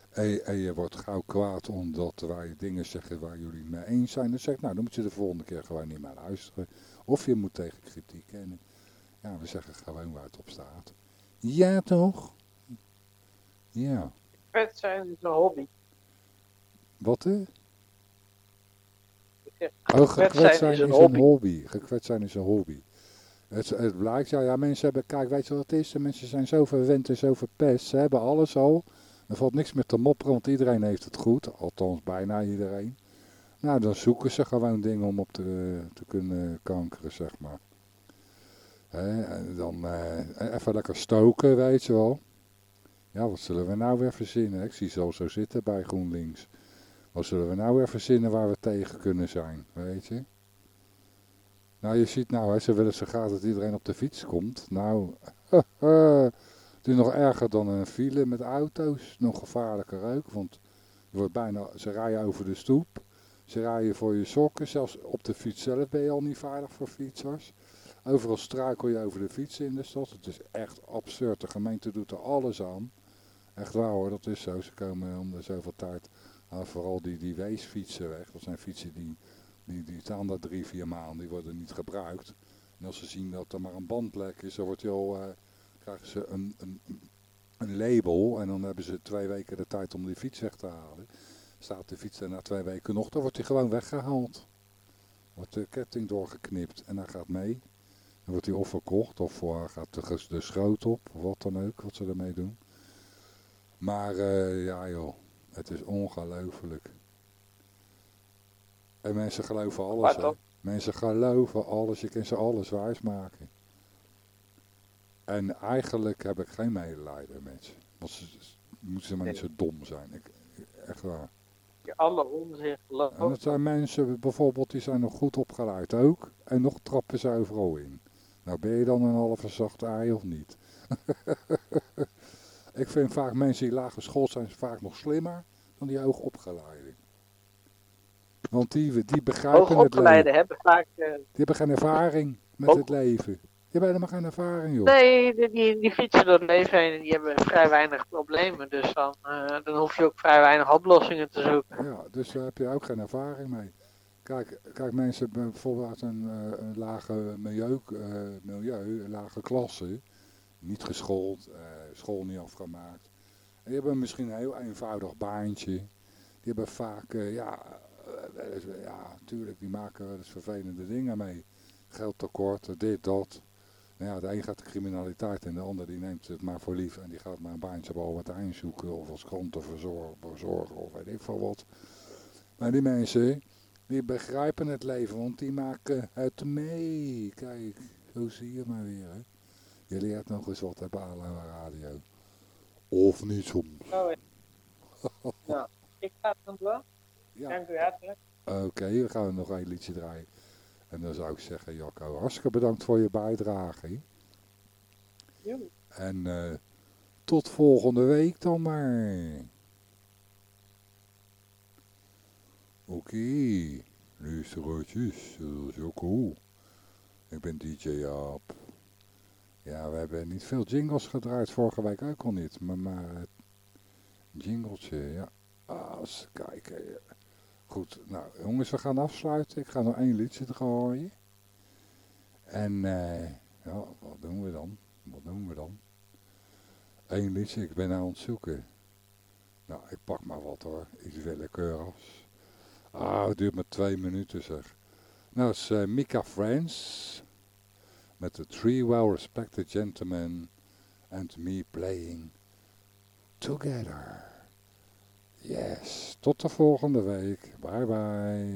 En, je- en je wordt gauw kwaad omdat wij dingen zeggen waar jullie het mee eens zijn. Dan zeg ik, nou dan moet je de volgende keer gewoon niet meer luisteren. Of je moet tegen kritiek. En ja, we zeggen gewoon waar het op staat. Ja toch? Ja. Vet zijn is een hobby. Wat Oh, gekwetst zijn is is een een hobby. Gekwetst zijn is een hobby. Het, het blijkt, ja, ja, mensen hebben, kijk, weet je wat het is? De mensen zijn zo verwend en zo verpest. Ze hebben alles al. Er valt niks meer te mopperen, want iedereen heeft het goed. Althans, bijna iedereen. Nou, dan zoeken ze gewoon dingen om op te, te kunnen kankeren, zeg maar. Hè, en dan eh, even lekker stoken, weet je wel. Ja, wat zullen we nou weer verzinnen? Ik zie ze al zo zitten bij GroenLinks. Wat zullen we nou weer verzinnen waar we tegen kunnen zijn, weet je? Nou, je ziet nou, hè, ze willen zo graag dat iedereen op de fiets komt. Nou, het is nog erger dan een file met auto's. Nog gevaarlijker ook, want wordt bijna, ze rijden over de stoep. Ze rijden voor je sokken. Zelfs op de fiets zelf ben je al niet veilig voor fietsers. Overal struikel je over de fiets in de stad. Het is echt absurd. De gemeente doet er alles aan. Echt waar hoor, dat is zo. Ze komen om de zoveel tijd nou, vooral die, die weesfietsen weg. Dat zijn fietsen die, die, die staan daar drie, vier maanden. Die worden niet gebruikt. En als ze zien dat er maar een bandlek is, dan wordt die al, eh, krijgen ze een, een, een label. En dan hebben ze twee weken de tijd om die fiets weg te halen. Staat de fiets er na twee weken nog, dan wordt die gewoon weggehaald. Wordt de ketting doorgeknipt en hij gaat mee. Dan wordt hij of verkocht of eh, gaat de, de schroot op, of wat dan ook, wat ze ermee doen. Maar eh, ja joh, het is ongelooflijk. En mensen geloven alles. Hè. Mensen geloven alles, je kan ze alles wijsmaken. En eigenlijk heb ik geen medelijden met ze. Want ze, moeten ze maar niet zo dom zijn. Ik, echt waar. alle onzin En gelooft. dat zijn mensen bijvoorbeeld, die zijn nog goed opgeleid ook. En nog trappen ze overal in. Nou ben je dan een halve zacht ei of niet? ik vind vaak mensen die laag geschoold zijn vaak nog slimmer dan die hoog opgeleiden. Want die, die begrijpen het leven. Hoogopgeleiden hebben vaak... eh, Die hebben geen ervaring met het leven. Die hebben helemaal geen ervaring, joh. nee, die, die, die fietsen door het leven heen en die hebben vrij weinig problemen. Dus dan, eh, dan hoef je ook vrij weinig oplossingen te zoeken. Ja, dus daar heb je ook geen ervaring mee. Kijk, kijk mensen bijvoorbeeld uit een, eh, een lage milieu, milieu, een lage klasse, niet geschoold, school niet afgemaakt. En die hebben misschien een heel eenvoudig baantje. Die hebben vaak, eh, ja, eh, ja, natuurlijk, die maken wel eens vervelende dingen mee. Geldtekort, dit, dat. Nou ja, de een gaat de criminaliteit en de ander die neemt het maar voor lief en die gaat maar een baantje bij Albert Heijn zoeken of als krantenverzorger of weet ik veel wat. Maar die mensen, die begrijpen het leven, want die maken het mee. Kijk, zo zie je maar weer. Hè. Je leert nog eens wat hebben aan de radio. Of niet soms. Oh, ja. Ik ga het dan door. Ja, Dank u hartelijk. oké, we gaan nog een liedje draaien. En dan zou ik zeggen, Jacco, hartstikke bedankt voor je bijdrage. En eh, tot volgende week dan maar. Oké, luisteraartjes, dat is ook cool. Ik ben DJ Jaap. Ja, we hebben niet veel jingles gedraaid. Vorige week ook al niet. Maar, maar het jingletje, ja. Ah, Als kijken. Goed, nou jongens, we gaan afsluiten. Ik ga nog één liedje draaien. En eh, ja, wat doen we dan? Wat doen we dan? Eén liedje, ik ben aan het zoeken. Nou, ik pak maar wat hoor. Iets willekeurigs. Ah, het duurt maar twee minuten zeg. Nou, het is eh, Mika Friends met de three well-respected gentlemen and me playing together. Yes, tot de volgende week. Bye bye.